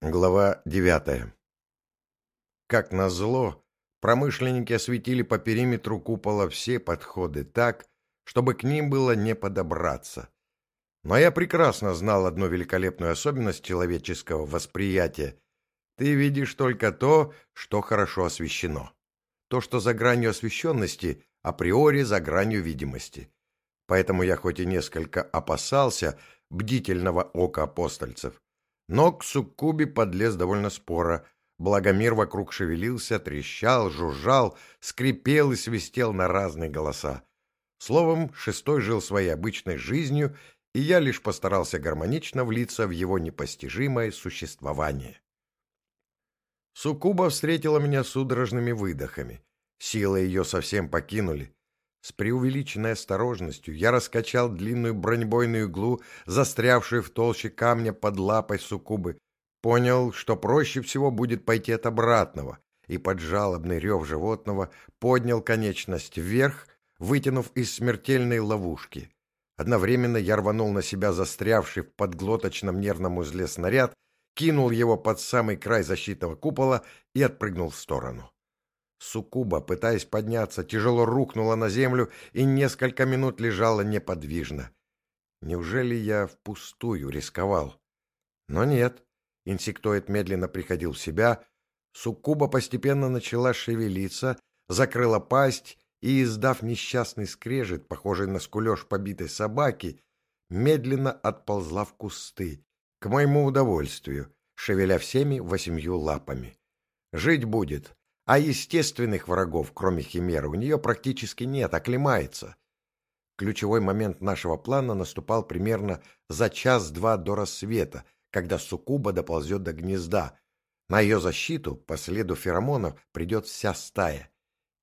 Глава девятая. Как назло, промышленники осветили по периметру купола все подходы так, чтобы к ним было не подобраться. Но я прекрасно знал одну великолепную особенность человеческого восприятия. Ты видишь только то, что хорошо освещено. То, что за гранью освещенности, априори за гранью видимости. Поэтому я хоть и несколько опасался бдительного ока апостольцев, но к суккубе подлез довольно споро. Благомир вокруг шевелился, трещал, жужжал, скрипел и свистел на разные голоса. Словом, шестой жил своей обычной жизнью, и я лишь постарался гармонично влиться в его непостижимое существование. Суккуба встретила меня судорожными выдохами. Силы ее совсем покинули. С преувеличенной осторожностью я раскачал длинную бронебойную иглу, застрявшую в толще камня под лапой суккубы. Понял, что проще всего будет пойти от обратного, и под жалобный рев животного поднял конечность вверх, вытянув из смертельной ловушки. Одновременно я рванул на себя застрявший в подглоточном нервном узле снаряд, кинул его под самый край защитного купола и отпрыгнул в сторону. Сукуба, пытаясь подняться, тяжело рухнула на землю и несколько минут лежала неподвижно. Неужели я впустую рисковал? Но нет. Инсектоид медленно приходил в себя. Суккуба постепенно начала шевелиться, закрыла пасть и, издав несчастный скрежет, похожий на скулеж побитой собаки, медленно отползла в кусты, к моему удовольствию, шевеля всеми восемью лапами. Жить будет, а естественных врагов, кроме химеры, у нее практически нет, оклемается. Ключевой момент нашего плана наступал примерно за час-два до рассвета, когда суккуба доползет до гнезда. На ее защиту, по следу феромонов, придет вся стая.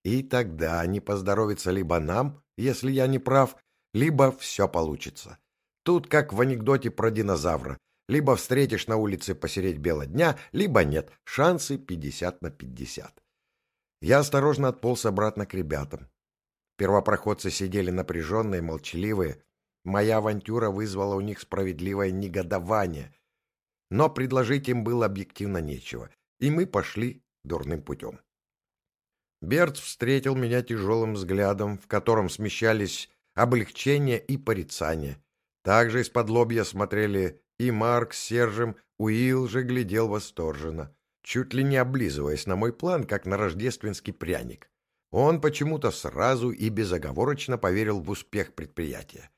И тогда не поздоровится либо нам, если я не прав, либо все получится. Тут как в анекдоте про динозавра. Либо встретишь на улице посереть бела дня, либо нет. Шансы 50 на 50. Я осторожно отполз обратно к ребятам. Первопроходцы сидели напряженные, молчаливые. Моя авантюра вызвала у них справедливое негодование. Но предложить им было объективно нечего, и мы пошли дурным путем. Берт встретил меня тяжелым взглядом, в котором смещались облегчение и порицание. Также из-под лобья смотрели и Марк с Сержем, Уилл же глядел восторженно чуть ли не облизываясь на мой план, как на рождественский пряник. Он почему-то сразу и безоговорочно поверил в успех предприятия.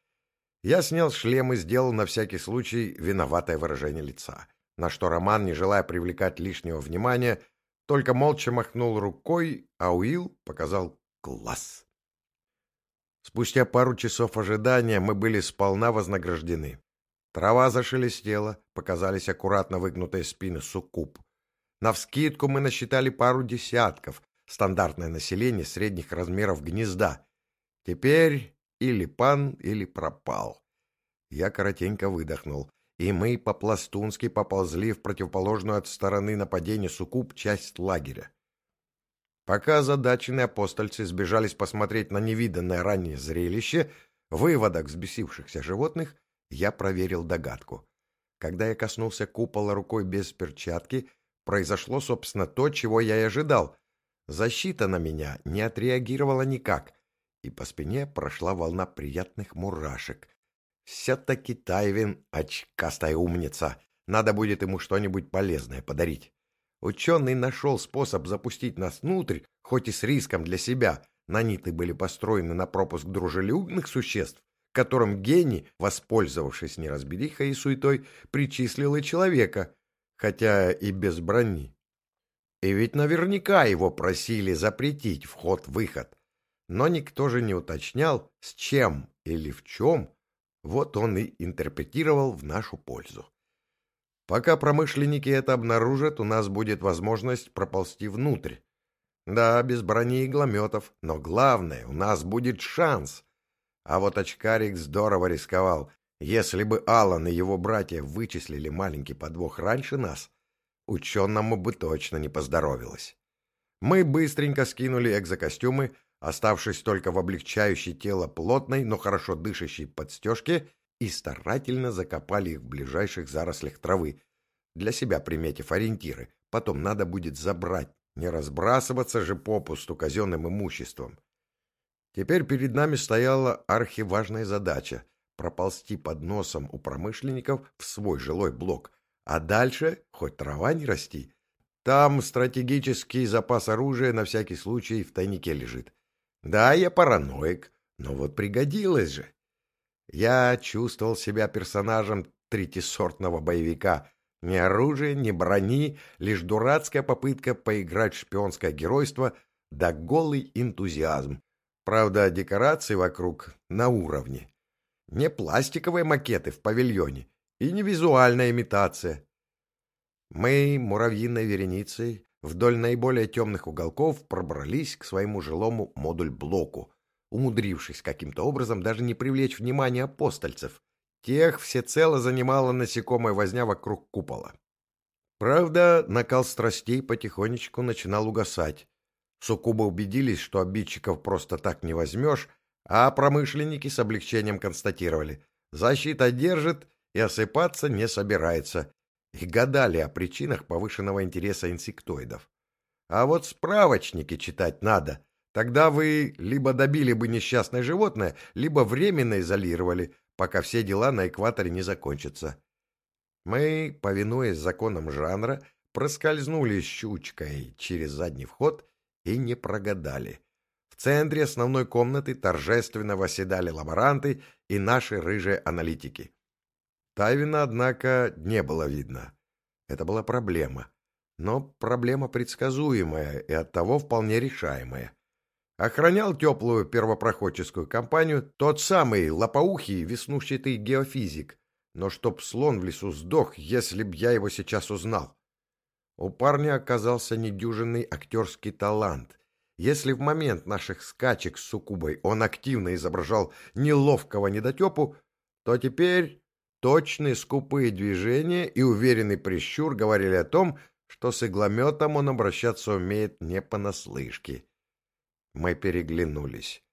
Я снял шлем и сделал на всякий случай виноватое выражение лица, на что Роман, не желая привлекать лишнего внимания, только молча махнул рукой, а Уилл показал класс. Спустя пару часов ожидания мы были сполна вознаграждены. Трава зашелестела, показались аккуратно выгнутые спины суккуб. Навскидку мы насчитали пару десятков, стандартное население средних размеров гнезда. Теперь или пан, или пропал. Я коротенько выдохнул, и мы по-пластунски поползли в противоположную от стороны нападения суккуб часть лагеря. Пока озадаченные апостольцы сбежались посмотреть на невиданное ранее зрелище, выводок взбесившихся животных, я проверил догадку. Когда я коснулся купола рукой без перчатки, произошло, собственно, то, чего я и ожидал. Защита на меня не отреагировала никак, и по спине прошла волна приятных мурашек. Все-таки Тайвин — очкастая умница. Надо будет ему что-нибудь полезное подарить. Ученый нашел способ запустить нас внутрь, хоть и с риском для себя. Наниты были построены на пропуск дружелюбных существ, которым гений, воспользовавшись неразберихой и суетой, причислил и человека, хотя и без брони. И ведь наверняка его просили запретить вход-выход. Но никто же не уточнял, с чем или в чем. Вот он и интерпретировал в нашу пользу. Пока промышленники это обнаружат, у нас будет возможность проползти внутрь. Да, без брони и глометов, но главное, у нас будет шанс. А вот очкарик здорово рисковал, если бы Алан и его братья вычислили маленький подвох раньше нас, ученому бы точно не поздоровилось. Мы быстренько скинули экзокостюмы, оставшись только в облегчающей тело плотной, но хорошо дышащей подстежке, и старательно закопали их в ближайших зарослях травы. для себя приметив ориентиры. Потом надо будет забрать, не разбрасываться же попусту казенным имуществом. Теперь перед нами стояла архиважная задача — проползти под носом у промышленников в свой жилой блок, а дальше хоть трава не расти. Там стратегический запас оружия на всякий случай в тайнике лежит. Да, я параноик, но вот пригодилось же. Я чувствовал себя персонажем третисортного боевика. Ни оружия, ни брони, лишь дурацкая попытка поиграть в шпионское геройство да голый энтузиазм. Правда, декорации вокруг на уровне. Не пластиковые макеты в павильоне и не визуальная имитация. Мы, муравьиной вереницей, вдоль наиболее темных уголков пробрались к своему жилому модуль-блоку, умудрившись каким-то образом даже не привлечь внимание апостольцев. Тех всецело занимала насекомая возня вокруг купола. Правда, накал страстей потихонечку начинал угасать. Суккубы убедились, что обидчиков просто так не возьмешь, а промышленники с облегчением констатировали. Защита держит и осыпаться не собирается. И гадали о причинах повышенного интереса инсектоидов. А вот справочники читать надо. Тогда вы либо добили бы несчастное животное, либо временно изолировали, пока все дела на экваторе не закончатся. Мы, повинуясь законам жанра, проскользнули щучкой через задний вход и не прогадали. В центре основной комнаты торжественно восседали лаборанты и наши рыжие аналитики. Тайвина, однако, не было видно. Это была проблема. Но проблема предсказуемая и оттого вполне решаемая. Охранял теплую первопроходческую компанию тот самый лопоухий веснушчатый геофизик. Но чтоб слон в лесу сдох, если б я его сейчас узнал. У парня оказался недюжинный актерский талант. Если в момент наших скачек с Сукубой он активно изображал неловкого недотепу, то теперь Точные скупые движения и уверенный прищур говорили о том, что с иглометом он обращаться умеет не понаслышке. Мы переглянулись.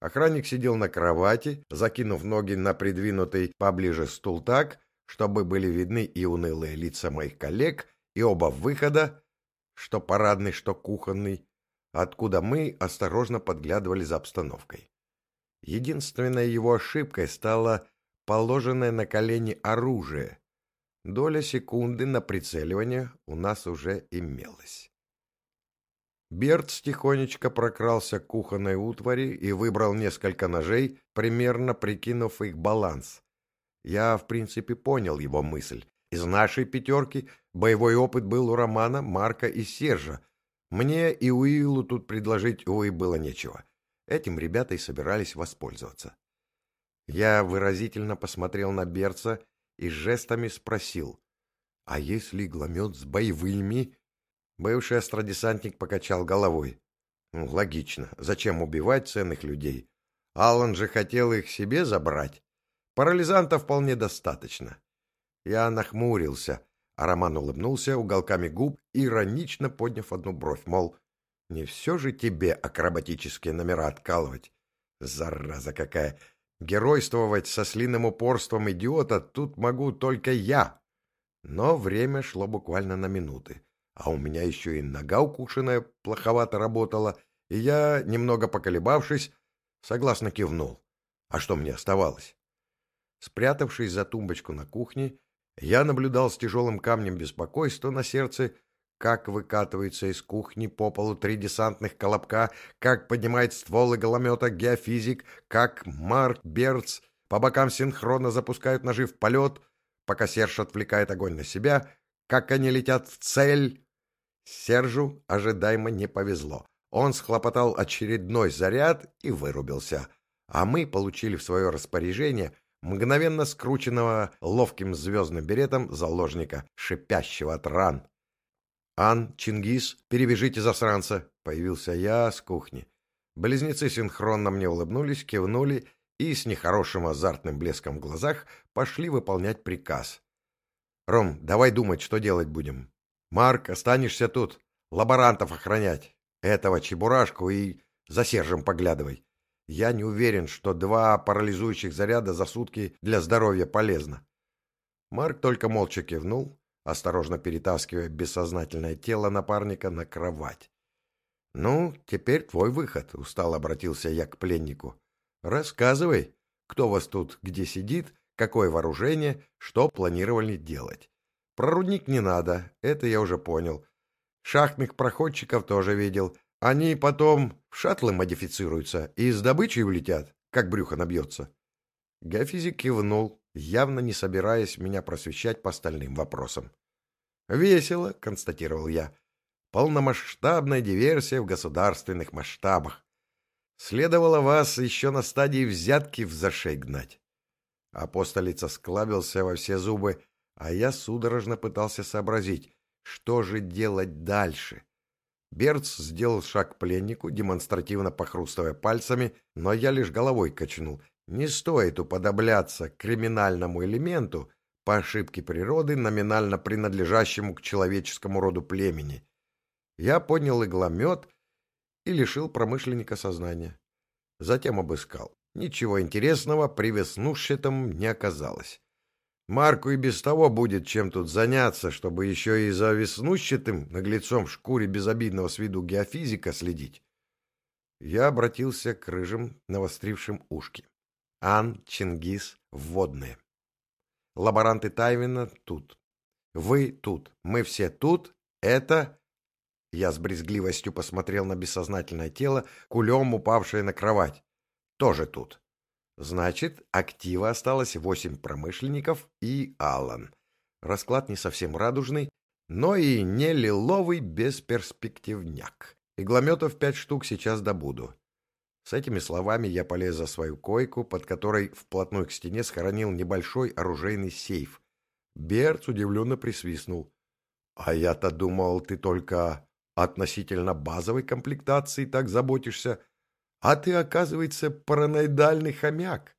Охранник сидел на кровати, закинув ноги на придвинутый поближе стул так, чтобы были видны и унылые лица моих коллег, и оба выхода, что парадный, что кухонный, откуда мы осторожно подглядывали за обстановкой. Единственной его ошибкой стало положенное на колени оружие. Доля секунды на прицеливание у нас уже имелась. Берт тихонечко прокрался к кухонной утвари и выбрал несколько ножей, примерно прикинув их баланс. Я, в принципе, понял его мысль. Из нашей пятерки боевой опыт был у Романа, Марка и Сержа. Мне и Уиллу тут предложить, увы, было нечего. Этим ребята и собирались воспользоваться. Я выразительно посмотрел на Берца и жестами спросил, «А если игломет с боевыми?» Бывший астродесантник покачал головой. «Ну, «Логично. Зачем убивать ценных людей? Аллан же хотел их себе забрать. Парализанта вполне достаточно». Я нахмурился, а Роман улыбнулся уголками губ, иронично подняв одну бровь, мол, «Не все же тебе акробатические номера откалывать? Зараза какая! Геройствовать со слиным упорством идиота тут могу только я. Но время шло буквально на минуты. А у меня еще и нога укушенная плоховато работала, и я, немного поколебавшись, согласно кивнул. А что мне оставалось? Спрятавшись за тумбочку на кухне, я наблюдал с тяжелым камнем беспокойства на сердце как выкатывается из кухни по полу три десантных колобка, как поднимает стволы голомета геофизик, как Марк Берц по бокам синхронно запускают ножи в полет, пока Серж отвлекает огонь на себя, как они летят в цель. Сержу ожидаемо не повезло. Он схлопотал очередной заряд и вырубился. А мы получили в свое распоряжение мгновенно скрученного ловким звездным беретом заложника, шипящего от ран. «Ан, Чингис, перевяжите засранца!» Появился я с кухни. Близнецы синхронно мне улыбнулись, кивнули и с нехорошим азартным блеском в глазах пошли выполнять приказ. «Ром, давай думать, что делать будем. Марк, останешься тут, лаборантов охранять. Этого чебурашку и за Сержем поглядывай. Я не уверен, что два парализующих заряда за сутки для здоровья полезно». Марк только молча кивнул, осторожно перетаскивая бессознательное тело напарника на кровать. «Ну, теперь твой выход», — устал обратился я к пленнику. «Рассказывай, кто вас тут где сидит, какое вооружение, что планировали делать. Про рудник не надо, это я уже понял. Шахтных проходчиков тоже видел. Они потом в шаттлы модифицируются и с добычей улетят, как брюхо набьется». Геофизик кивнул, явно не собираясь меня просвещать по остальным вопросам. «Весело», — констатировал я. «Полномасштабная диверсия в государственных масштабах. Следовало вас еще на стадии взятки в зашей гнать». Апостолица склабился во все зубы, а я судорожно пытался сообразить, что же делать дальше. Берц сделал шаг к пленнику, демонстративно похрустывая пальцами, но я лишь головой качнул. Не стоит уподобляться криминальному элементу, по ошибке природы, номинально принадлежащему к человеческому роду племени. Я поднял игломет и лишил промышленника сознания. Затем обыскал. Ничего интересного при веснушчатом не оказалось. Марку и без того будет чем тут заняться, чтобы еще и за веснущатым наглецом в шкуре безобидного с виду геофизика следить. Я обратился к рыжим, навострившим ушки. Ан, Чингис, вводные. Лаборанты Тайвина тут. Вы тут. Мы все тут. Это... Я с брезгливостью посмотрел на бессознательное тело, кулем упавшее на кровать. Тоже тут. Значит, актива осталось восемь промышленников и Аллан. Расклад не совсем радужный, но и не лиловый бесперспективняк. Иглометов пять штук сейчас добуду. С этими словами я полез за свою койку, под которой вплотную к стене схоронил небольшой оружейный сейф. Берц удивленно присвистнул. — А я-то думал, ты только относительно базовой комплектации так заботишься. А ты, оказывается, параноидальный хомяк.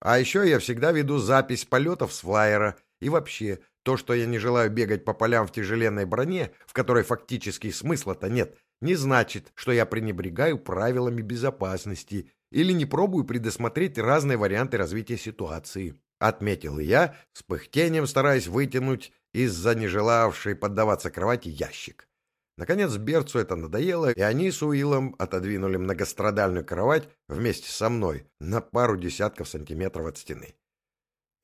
А еще я всегда веду запись полетов с флайера. И вообще, то, что я не желаю бегать по полям в тяжеленной броне, в которой фактически смысла-то нет, не значит, что я пренебрегаю правилами безопасности или не пробую предусмотреть разные варианты развития ситуации. Отметил я, с пыхтением стараясь вытянуть из-за нежелавшей поддаваться кровати ящик. Наконец Берцу это надоело, и они с Уиллом отодвинули многострадальную кровать вместе со мной на пару десятков сантиметров от стены.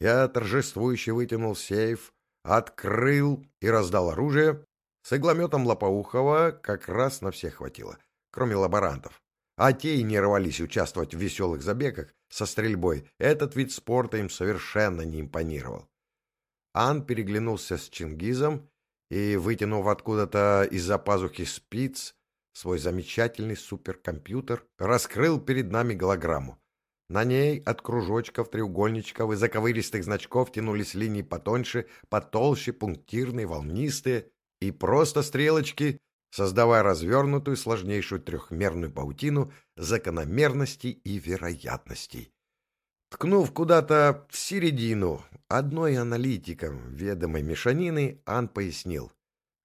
Я торжествующе вытянул сейф, открыл и раздал оружие, с иглометом Лопоухова как раз на всех хватило, кроме лаборантов. А те и не рвались участвовать в веселых забегах со стрельбой. Этот вид спорта им совершенно не импонировал. Ан переглянулся с Чингизом и, вытянув откуда-то из-за пазухи спиц свой замечательный суперкомпьютер, раскрыл перед нами голограмму. На ней от кружочков, треугольничков и заковыристых значков тянулись линии потоньше, потолще, пунктирные, волнистые и просто стрелочки, создавая развернутую сложнейшую трехмерную паутину закономерностей и вероятностей. Ткнув куда-то в середину одной аналитиком ведомой мешанины, Ан пояснил.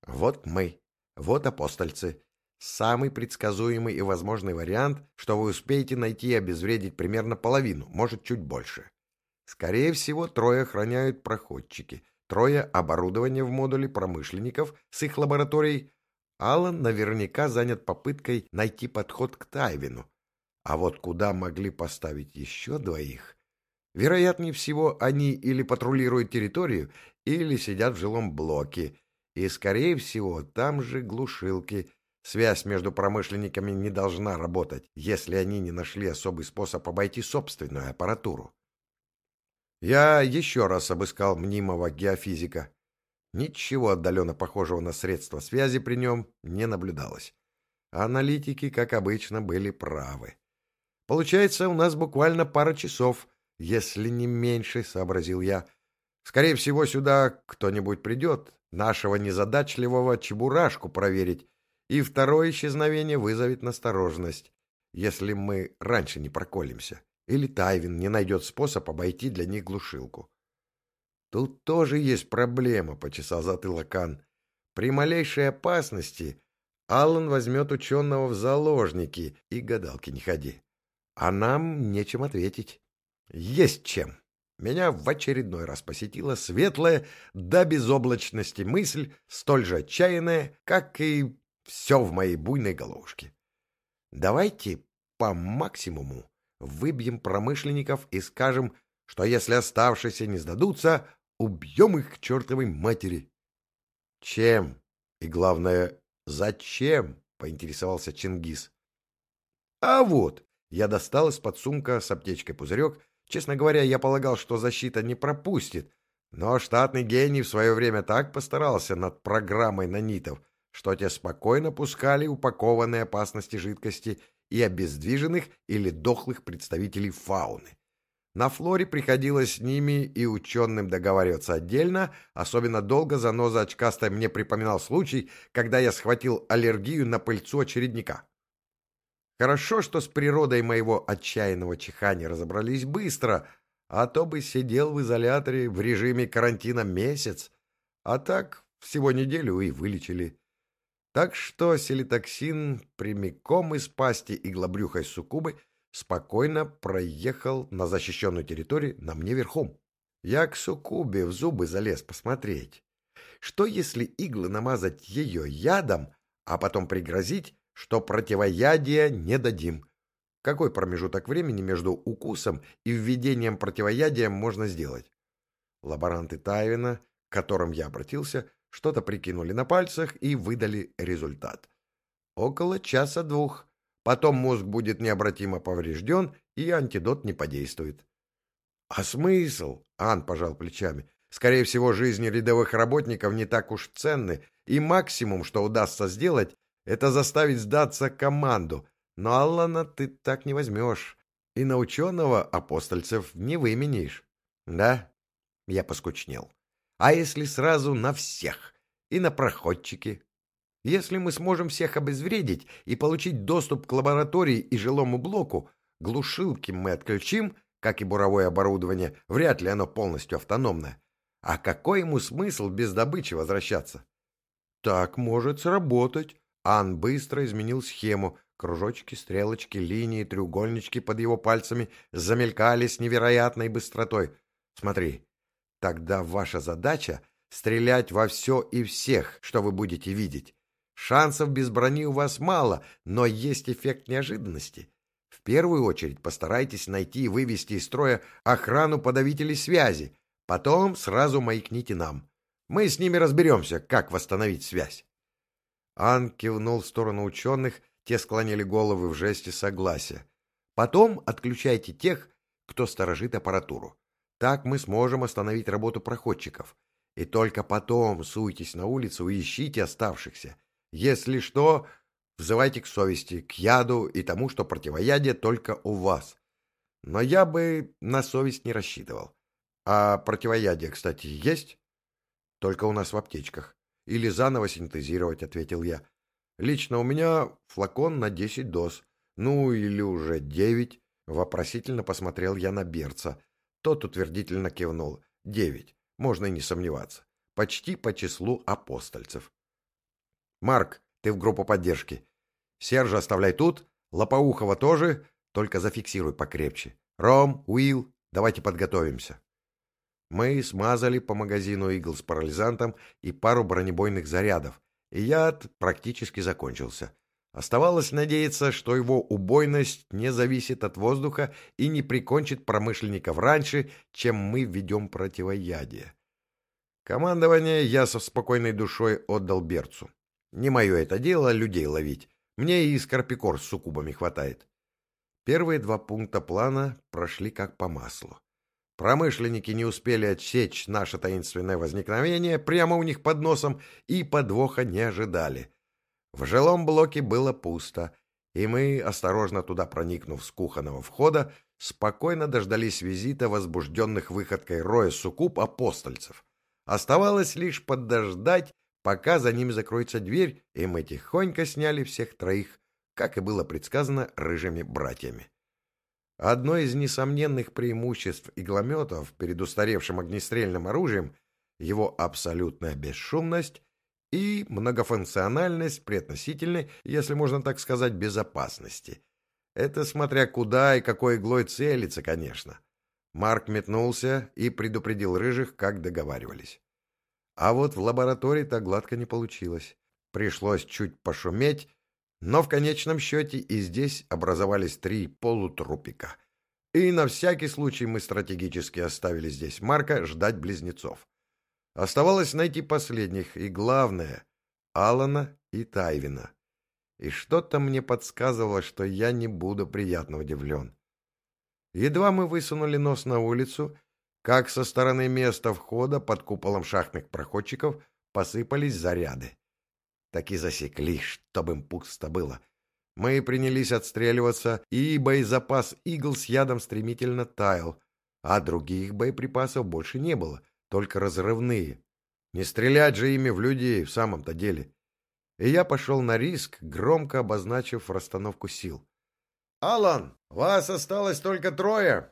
Вот мы, вот апостольцы. Самый предсказуемый и возможный вариант, что вы успеете найти и обезвредить примерно половину, может, чуть больше. Скорее всего, трое охраняют проходчики, Трое оборудование в модуле промышленников с их лабораторией. Аллан наверняка занят попыткой найти подход к Тайвину. А вот куда могли поставить еще двоих? Вероятнее всего, они или патрулируют территорию, или сидят в жилом блоке. И, скорее всего, там же глушилки. Связь между промышленниками не должна работать, если они не нашли особый способ обойти собственную аппаратуру. Я еще раз обыскал мнимого геофизика. Ничего отдаленно похожего на средства связи при нем не наблюдалось. Аналитики, как обычно, были правы. Получается, у нас буквально пара часов, если не меньше, — сообразил я. Скорее всего, сюда кто-нибудь придет, нашего незадачливого чебурашку проверить, и второе исчезновение вызовет настороженность, если мы раньше не проколемся. Или Тайвин не найдет способ обойти для них глушилку. Тут тоже есть проблема, почесал затылок Кан. При малейшей опасности Аллан возьмет ученого в заложники и гадалки не ходи. А нам нечем ответить. Есть чем. меня в очередной раз посетила светлая до безоблачности мысль, столь же отчаянная, как и все в моей буйной головушке. Давайте по максимуму выбьем промышленников и скажем, что если оставшиеся не сдадутся, убьем их к чертовой матери. Чем? И главное, зачем? — поинтересовался Чингис. А вот, я достал из-под сумка с аптечкой пузырек. Честно говоря, я полагал, что защита не пропустит. Но штатный гений в свое время так постарался над программой нанитов, что те спокойно пускали упакованные опасности жидкости и обездвиженных или дохлых представителей фауны. На флоре приходилось с ними и ученым договариваться отдельно, особенно долго заноза очкастая мне припоминал случай, когда я схватил аллергию на пыльцу очередника. Хорошо, что с природой моего отчаянного чихания разобрались быстро, а то бы сидел в изоляторе в режиме карантина месяц, а так всего неделю и вылечили. Так что селитоксин прямиком из пасти иглобрюхой суккубы спокойно проехал на защищенную территорию на мне верхом. Я к суккубе в зубы залез посмотреть. Что если иглы намазать ее ядом, а потом пригрозить, что противоядия не дадим. Какой промежуток времени между укусом и введением противоядия можно сделать? Лаборанты Тайвина, к которым я обратился, что-то прикинули на пальцах и выдали результат. Около часа-двух. Потом мозг будет необратимо поврежден, и антидот не подействует. — А смысл? — Ан пожал плечами. — Скорее всего, жизни рядовых работников не так уж ценны, и максимум, что удастся сделать, это заставить сдаться команду. Но Аллана ты так не возьмешь. И на ученого апостольцев не выменишь. Да? Я поскучнел. А если сразу на всех? И на проходчики? Если мы сможем всех обезвредить и получить доступ к лаборатории и жилому блоку, глушилки мы отключим, как и буровое оборудование, вряд ли оно полностью автономное. А какой ему смысл без добычи возвращаться? Так может сработать, Ан быстро изменил схему. Кружочки, стрелочки, линии, треугольнички под его пальцами замелькали с невероятной быстротой. Смотри, тогда ваша задача — стрелять во все и всех, что вы будете видеть. Шансов без брони у вас мало, но есть эффект неожиданности. В первую очередь постарайтесь найти и вывести из строя охрану подавителей связи. Потом сразу маякните нам. Мы с ними разберемся, как восстановить связь. Ан кивнул в сторону ученых, те склонили головы в жесте согласия. Потом отключайте тех, кто сторожит аппаратуру. Так мы сможем остановить работу проходчиков. И только потом суйтесь на улицу и ищите оставшихся. Если что, взывайте к совести, к яду и тому, что противоядие только у вас. Но я бы на совесть не рассчитывал. А противоядие, кстати, есть? Только у нас в аптечках. Или заново синтезировать, ответил я. Лично у меня флакон на десять доз. Ну, или уже девять. Вопросительно посмотрел я на Берца. Тот утвердительно кивнул. Девять. Можно и не сомневаться. Почти по числу апостольцев. Марк, ты в группу поддержки. Сержа оставляй тут. Лопоухова тоже. Только зафиксируй покрепче. Ром, Уилл, давайте подготовимся. Мы смазали по магазину игл с парализантом и пару бронебойных зарядов, и яд практически закончился. Оставалось надеяться, что его убойность не зависит от воздуха и не прикончит промышленников раньше, чем мы введем противоядие. Командование я со спокойной душой отдал Берцу. Не мое это дело людей ловить. Мне и скорпикор с суккубами хватает. Первые два пункта плана прошли как по маслу. Промышленники не успели отсечь наше таинственное возникновение прямо у них под носом и подвоха не ожидали. В жилом блоке было пусто, и мы, осторожно туда проникнув с кухонного входа, спокойно дождались визита возбужденных выходкой роя суккуб апостольцев. Оставалось лишь подождать, пока за ними закроется дверь, и мы тихонько сняли всех троих, как и было предсказано рыжими братьями. Одно из несомненных преимуществ иглометов перед устаревшим огнестрельным оружием — его абсолютная бесшумность и многофункциональность при относительной, если можно так сказать, безопасности. Это смотря куда и какой иглой целиться, конечно. Марк метнулся и предупредил рыжих, как договаривались. А вот в лаборатории-то гладко не получилось. Пришлось чуть пошуметь, но в конечном счете и здесь образовались три полутрупика. И на всякий случай мы стратегически оставили здесь Марка ждать близнецов. Оставалось найти последних, и главное — Алана и Тайвина. И что-то мне подсказывало, что я не буду приятно удивлен. Едва мы высунули нос на улицу, как со стороны места входа под куполом шахтных проходчиков посыпались заряды. Так и засекли, чтобы им пусто было. Мы принялись отстреливаться, и боезапас игл с ядом стремительно таял, а других боеприпасов больше не было, только разрывные. Не стрелять же ими в людей в самом-то деле. И я пошел на риск, громко обозначив расстановку сил. «Алан, вас осталось только трое!»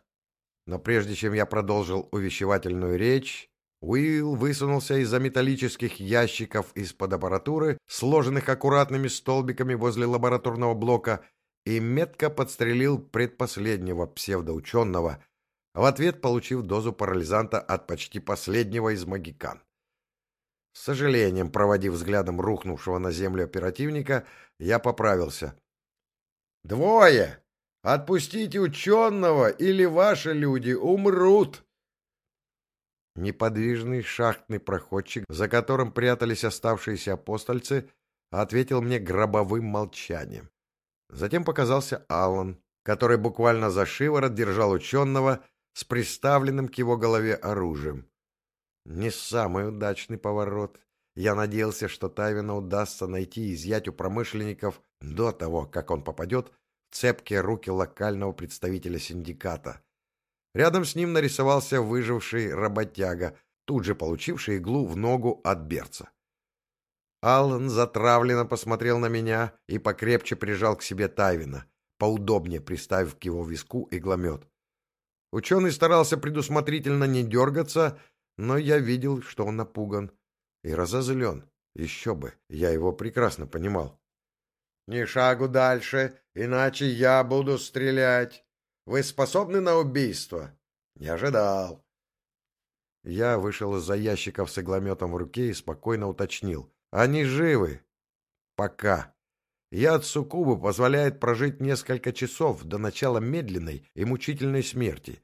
Но прежде чем я продолжил увещевательную речь, Уилл высунулся из-за металлических ящиков из-под аппаратуры, сложенных аккуратными столбиками возле лабораторного блока, и метко подстрелил предпоследнего псевдоученого, в ответ получив дозу парализанта от почти последнего из магикан. С сожалением, проводив взглядом рухнувшего на землю оперативника, я поправился. Двое! Отпустите ученого, или ваши люди умрут!» Неподвижный шахтный проходчик, за которым прятались оставшиеся апостольцы, ответил мне гробовым молчанием. Затем показался Аллан, который буквально за шиворот держал ученого с приставленным к его голове оружием. Не самый удачный поворот. Я надеялся, что Тайвина удастся найти и изъять у промышленников до того, как он попадет в цепкие руки локального представителя синдиката. Рядом с ним нарисовался выживший работяга, тут же получивший иглу в ногу от берца. Аллан затравленно посмотрел на меня и покрепче прижал к себе Тайвина, поудобнее приставив к его виску игломет. Ученый старался предусмотрительно не дергаться, но я видел, что он напуган и разозлен. Еще бы, я его прекрасно понимал. «Ни шагу дальше, иначе я буду стрелять. Вы способны на убийство?» «Не ожидал». Я вышел из-за ящиков с иглометом в руке и спокойно уточнил. «Они живы?» «Пока». Яд суккубы позволяет прожить несколько часов до начала медленной и мучительной смерти.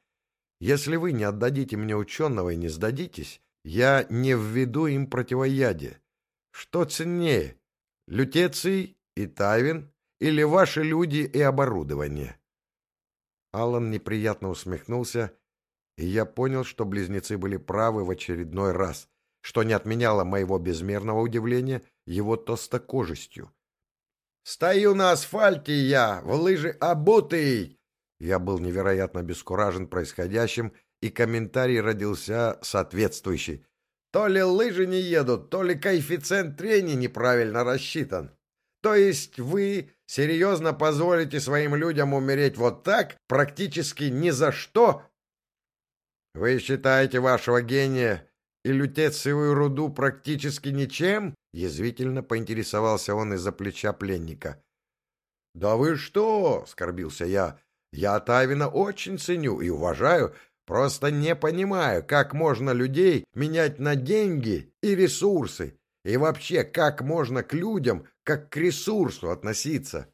Если вы не отдадите мне ученого и не сдадитесь, я не введу им противоядие. Что ценнее, лютеций и Тайвин или ваши люди и оборудование?» Алан неприятно усмехнулся, и я понял, что близнецы были правы в очередной раз, что не отменяло моего безмерного удивления его толстокожестью. «Стою на асфальте я, в лыжи обутый!» Я был невероятно обескуражен происходящим, и комментарий родился соответствующий. «То ли лыжи не едут, то ли коэффициент трения неправильно рассчитан». То есть вы серьезно позволите своим людям умереть вот так, практически ни за что? Вы считаете вашего гения и лютецевую руду практически ничем? Язвительно поинтересовался он из-за плеча пленника. «Да вы что?» — скорбился я. «Я Тавина очень ценю и уважаю, просто не понимаю, как можно людей менять на деньги и ресурсы, и вообще, как можно к людям, как к ресурсу относиться?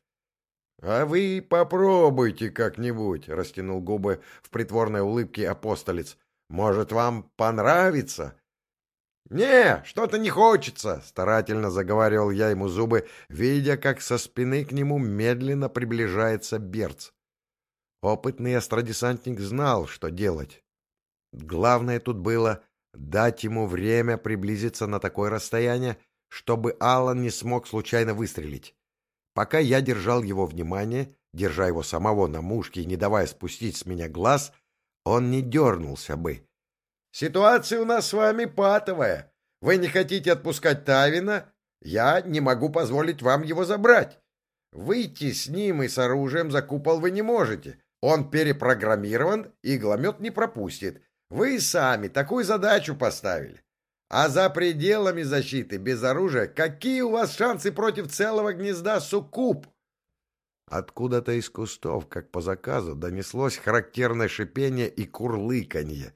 — А вы попробуйте как-нибудь, — растянул губы в притворной улыбке апостолец. — Может, вам понравится? — Не, что-то не хочется, — старательно заговаривал я ему зубы, видя, как со спины к нему медленно приближается Берц. Опытный астродесантник знал, что делать. Главное тут было дать ему время приблизиться на такое расстояние, чтобы Аллан не смог случайно выстрелить. Пока я держал его внимание, держа его самого на мушке и не давая спустить с меня глаз, он не дернулся бы. «Ситуация у нас с вами патовая. Вы не хотите отпускать Тавина? Я не могу позволить вам его забрать. Выйти с ним и с оружием за купол вы не можете. Он перепрограммирован, игломет не пропустит. Вы сами такую задачу поставили. А за пределами защиты, без оружия, какие у вас шансы против целого гнезда суккуб? Откуда-то из кустов, как по заказу, донеслось характерное шипение и курлыканье.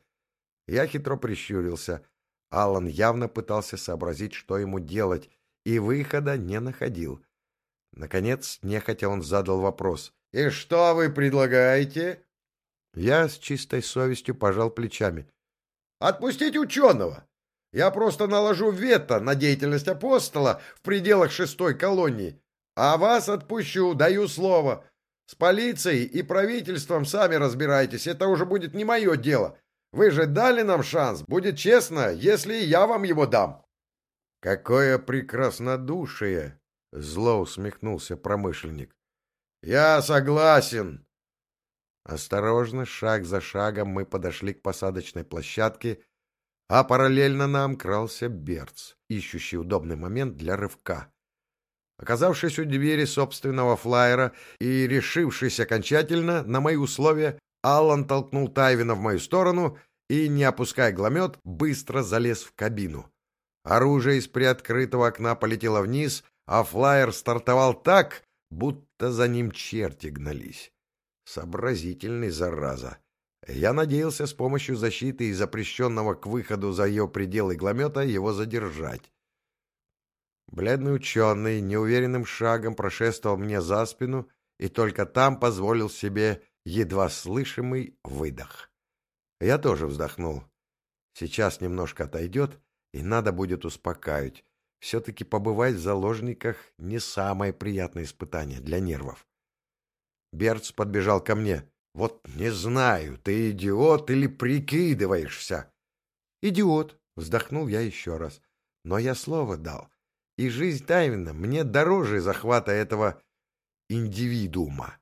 Я хитро прищурился. Алан явно пытался сообразить, что ему делать, и выхода не находил. Наконец, нехотя он задал вопрос. «И что вы предлагаете?» Я с чистой совестью пожал плечами. «Отпустить ученого! Я просто наложу вето на деятельность апостола в пределах шестой колонии, а вас отпущу, даю слово. С полицией и правительством сами разбирайтесь, это уже будет не мое дело. Вы же дали нам шанс, будет честно, если я вам его дам». «Какое прекраснодушие!» — зло усмехнулся промышленник. «Я согласен!» Осторожно, шаг за шагом мы подошли к посадочной площадке, а параллельно нам крался Берц, ищущий удобный момент для рывка. Оказавшись у двери собственного флайера и решившись окончательно на мои условия, Аллан толкнул Тайвина в мою сторону и, не опуская гломет, быстро залез в кабину. Оружие из приоткрытого окна полетело вниз, а флайер стартовал так, будто за ним черти гнались. Сообразительный, зараза. Я надеялся с помощью защиты и запрещенного к выходу за ее пределы гломета его задержать. Бледный ученый неуверенным шагом прошествовал мне за спину и только там позволил себе едва слышимый выдох. Я тоже вздохнул. Сейчас немножко отойдет, и надо будет успокаивать. Все-таки побывать в заложниках не самое приятное испытание для нервов. Берц подбежал ко мне. «Вот не знаю, ты идиот или прикидываешься?» «Идиот», — вздохнул я еще раз. «Но я слово дал. И жизнь Тайвина мне дороже захвата этого индивидуума.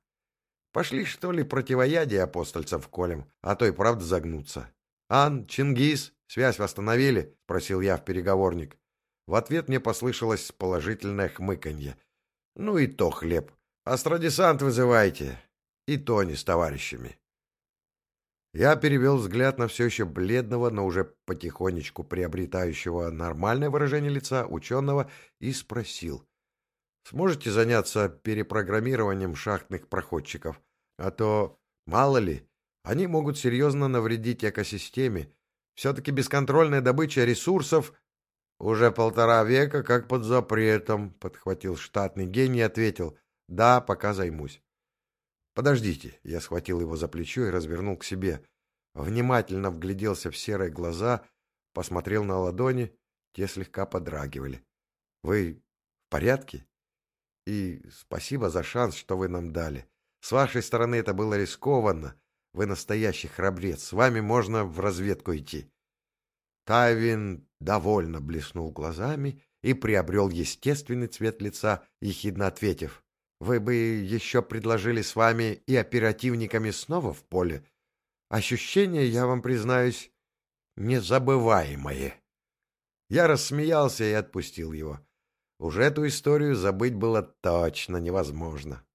Пошли, что ли, противоядие апостольцев колем, а то и правда загнуться. «Ан, Чингис, связь восстановили?» — спросил я в переговорник. В ответ мне послышалось положительное хмыканье. «Ну и то хлеб. Астрадесант вызывайте. И то не с товарищами». Я перевел взгляд на все еще бледного, но уже потихонечку приобретающего нормальное выражение лица ученого и спросил. «Сможете заняться перепрограммированием шахтных проходчиков? А то, мало ли, они могут серьезно навредить экосистеме. Все-таки бесконтрольная добыча ресурсов «Уже полтора века как под запретом», — подхватил штатный гений и ответил. «Да, пока займусь». «Подождите», — я схватил его за плечо и развернул к себе. Внимательно вгляделся в серые глаза, посмотрел на ладони, те слегка подрагивали. «Вы в порядке?» «И спасибо за шанс, что вы нам дали. С вашей стороны это было рискованно. Вы настоящий храбрец. С вами можно в разведку идти». Тайвин довольно блеснул глазами и приобрел естественный цвет лица, ехидно ответив. «Вы бы еще предложили с вами и оперативниками снова в поле? Ощущения, я вам признаюсь, незабываемые». Я рассмеялся и отпустил его. Уже эту историю забыть было точно невозможно.